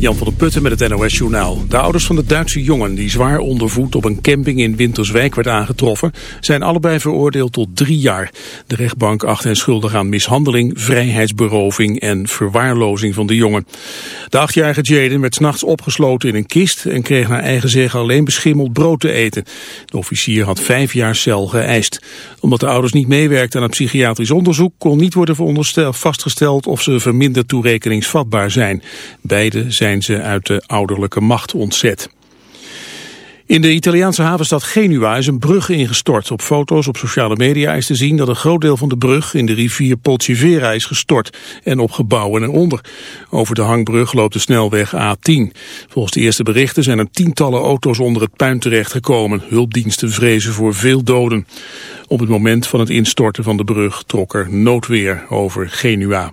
Jan van der Putten met het NOS Journaal. De ouders van de Duitse jongen die zwaar ondervoed op een camping in Winterswijk werd aangetroffen... zijn allebei veroordeeld tot drie jaar. De rechtbank acht hen schuldig aan mishandeling, vrijheidsberoving en verwaarlozing van de jongen. De achtjarige Jaden werd s'nachts opgesloten in een kist... en kreeg naar eigen zeggen alleen beschimmeld brood te eten. De officier had vijf jaar cel geëist. Omdat de ouders niet meewerkten aan het psychiatrisch onderzoek... kon niet worden vastgesteld of ze verminderd toerekeningsvatbaar zijn. Beide zijn zijn ze uit de ouderlijke macht ontzet. In de Italiaanse havenstad Genua is een brug ingestort. Op foto's op sociale media is te zien dat een groot deel van de brug in de rivier Polcivera is gestort en op gebouwen eronder. Over de hangbrug loopt de snelweg A10. Volgens de eerste berichten zijn er tientallen auto's onder het puin terechtgekomen. Hulpdiensten vrezen voor veel doden. Op het moment van het instorten van de brug trok er noodweer over Genua.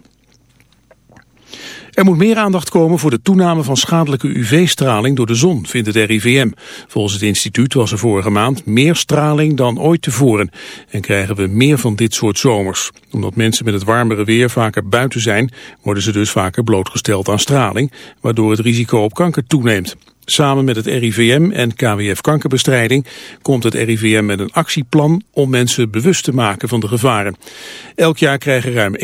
Er moet meer aandacht komen voor de toename van schadelijke UV-straling door de zon, vindt het RIVM. Volgens het instituut was er vorige maand meer straling dan ooit tevoren. En krijgen we meer van dit soort zomers. Omdat mensen met het warmere weer vaker buiten zijn, worden ze dus vaker blootgesteld aan straling, waardoor het risico op kanker toeneemt. Samen met het RIVM en KWF Kankerbestrijding komt het RIVM met een actieplan om mensen bewust te maken van de gevaren. Elk jaar krijgen ruim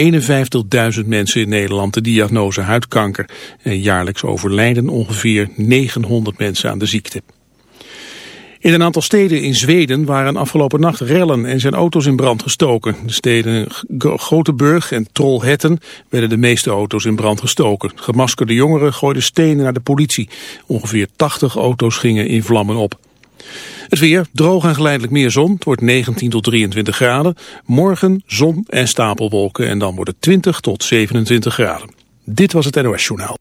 51.000 mensen in Nederland de diagnose huidkanker. En jaarlijks overlijden ongeveer 900 mensen aan de ziekte. In een aantal steden in Zweden waren afgelopen nacht rellen en zijn auto's in brand gestoken. De steden Gothenburg en Trollhättan werden de meeste auto's in brand gestoken. Gemaskerde jongeren gooiden stenen naar de politie. Ongeveer 80 auto's gingen in vlammen op. Het weer, droog en geleidelijk meer zon. Het wordt 19 tot 23 graden. Morgen zon en stapelwolken en dan wordt het 20 tot 27 graden. Dit was het NOS Journaal.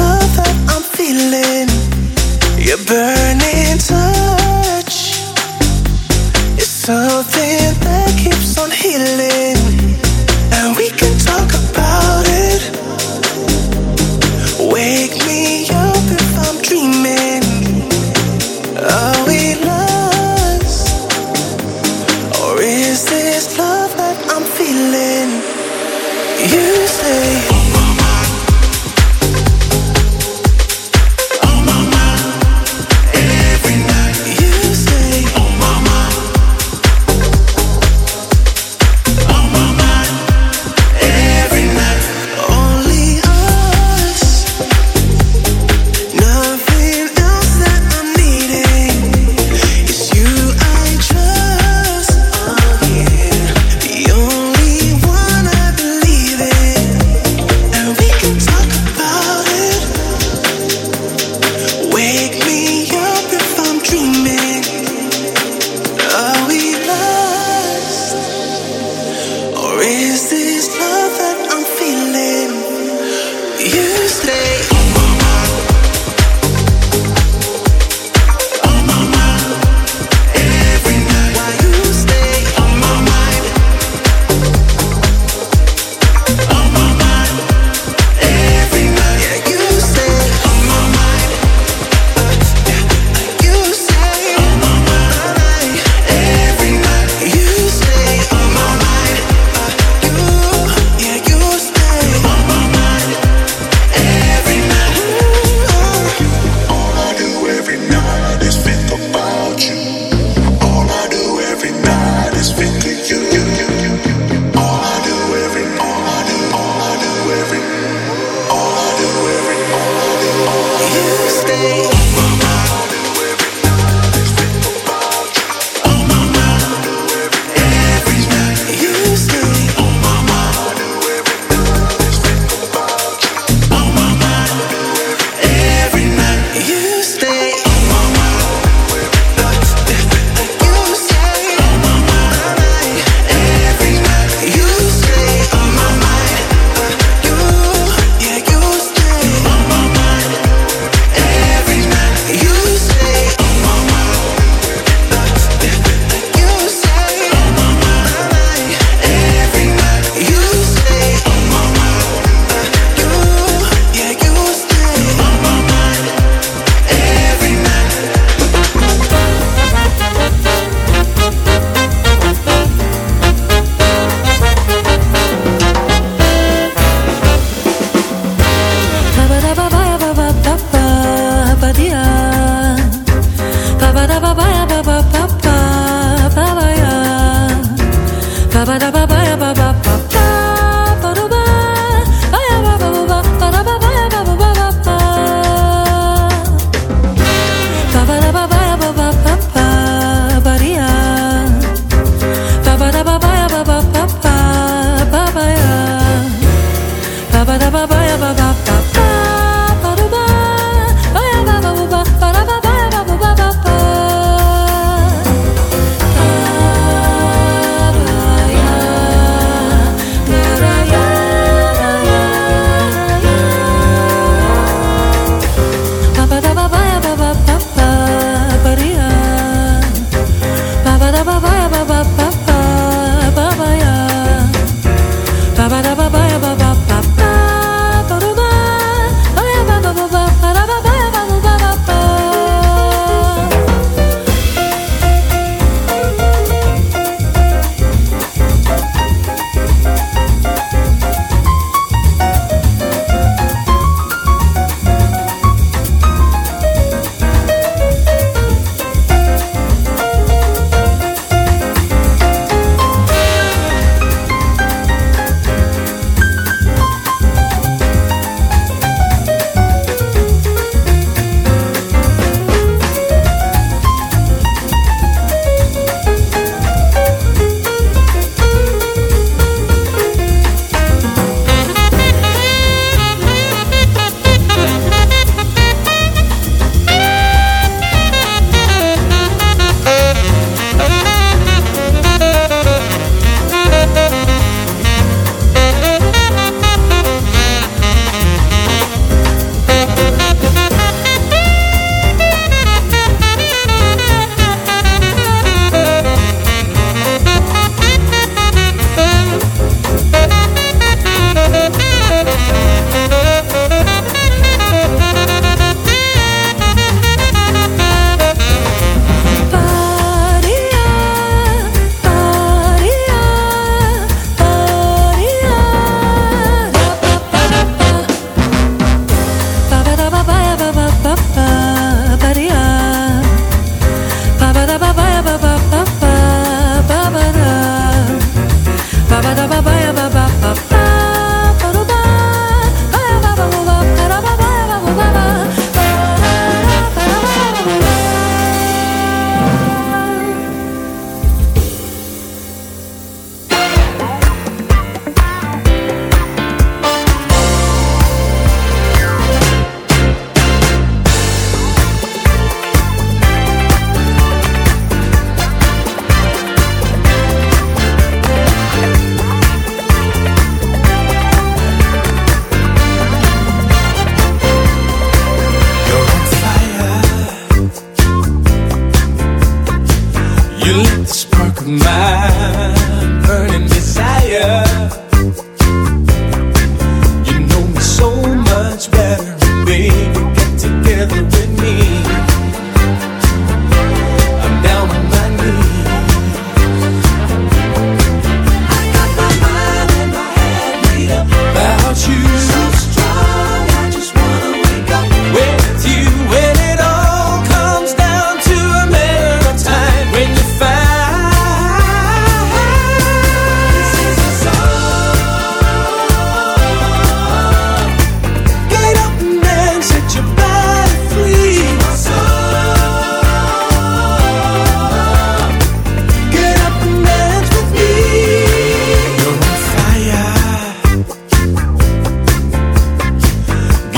feeling? Your burning touch is something that keeps on healing.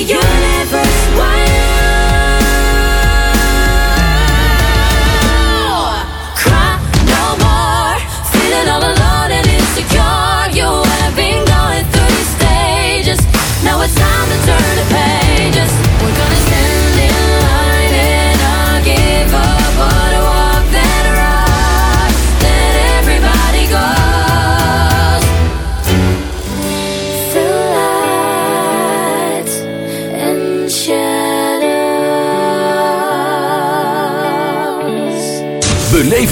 you.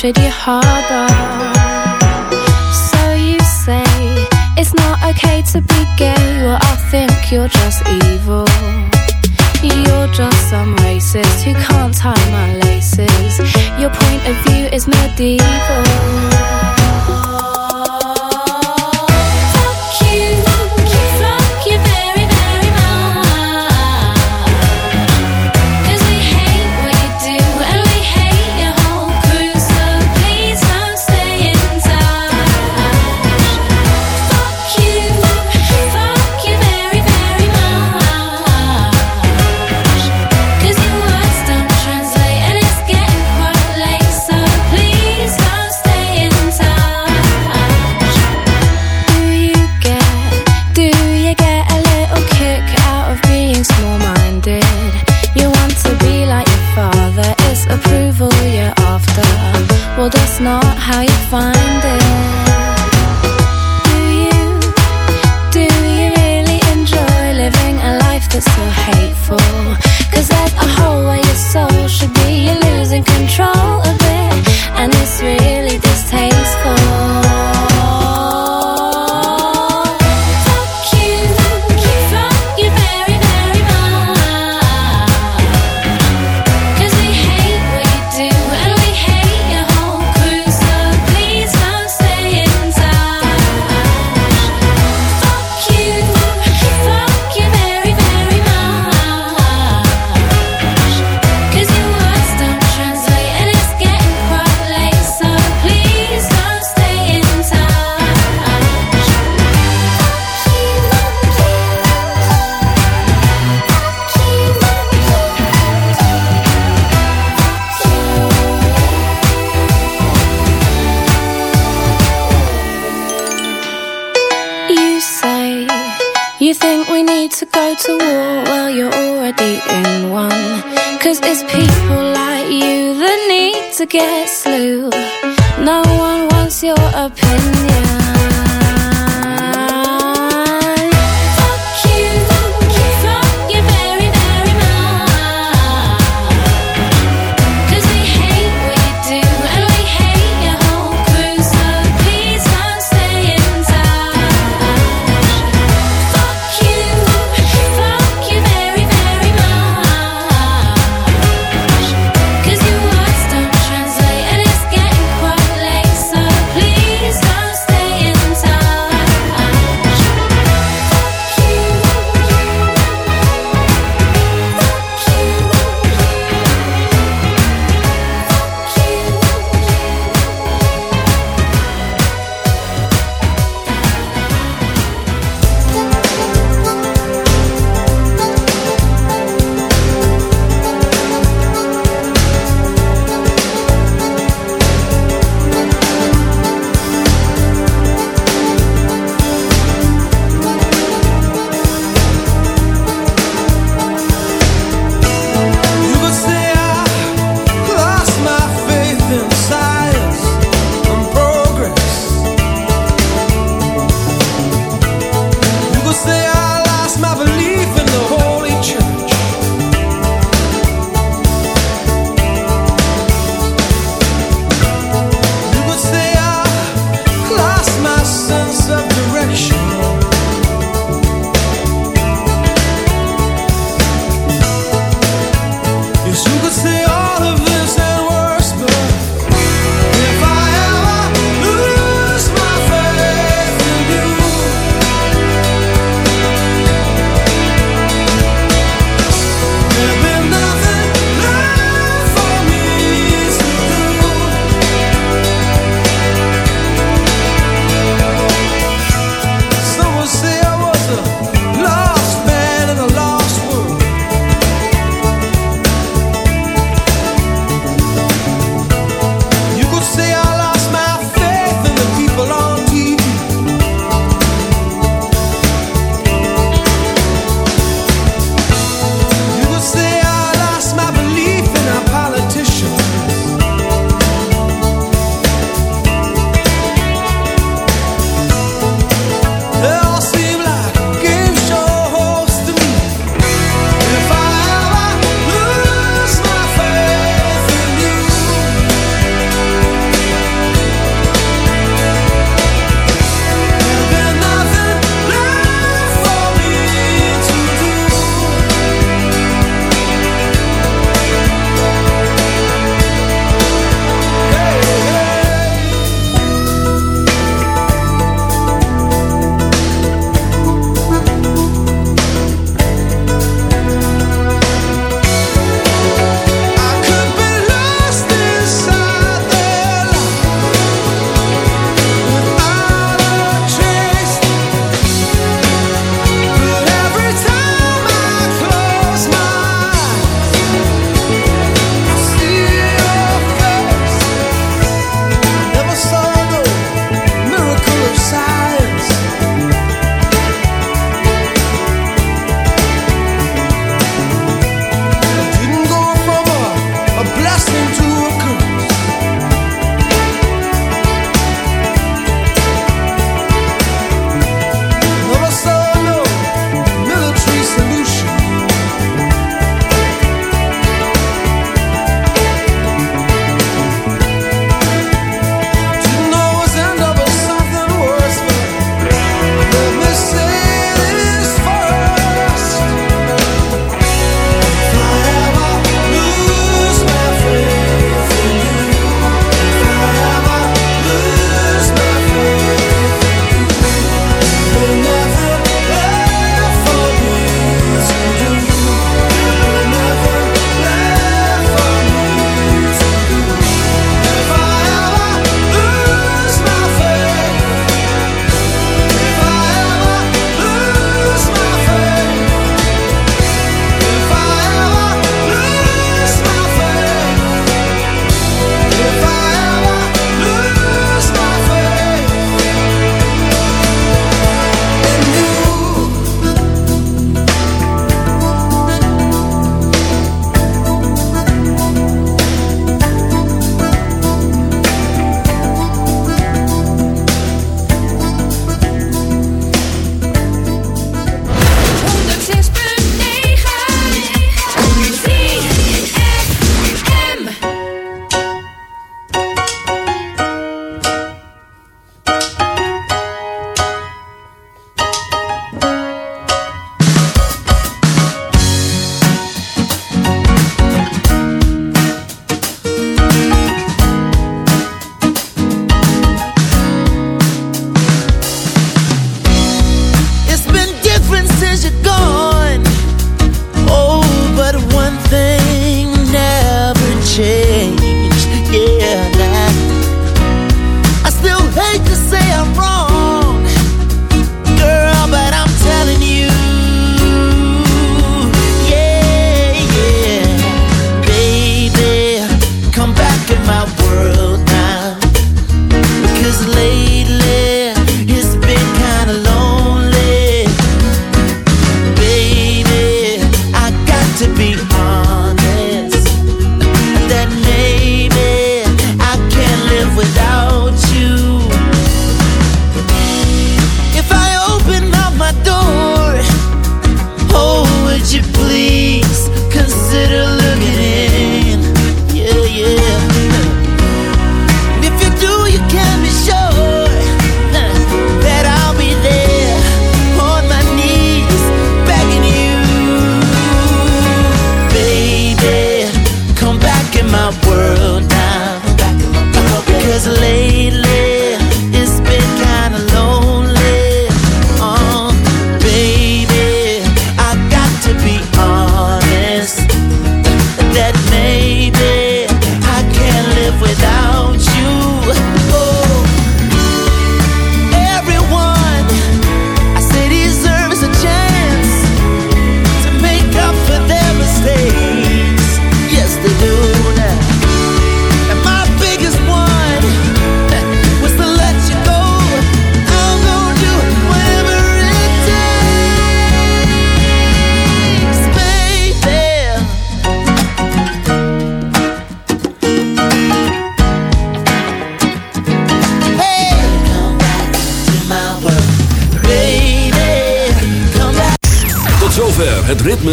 Trade your harbor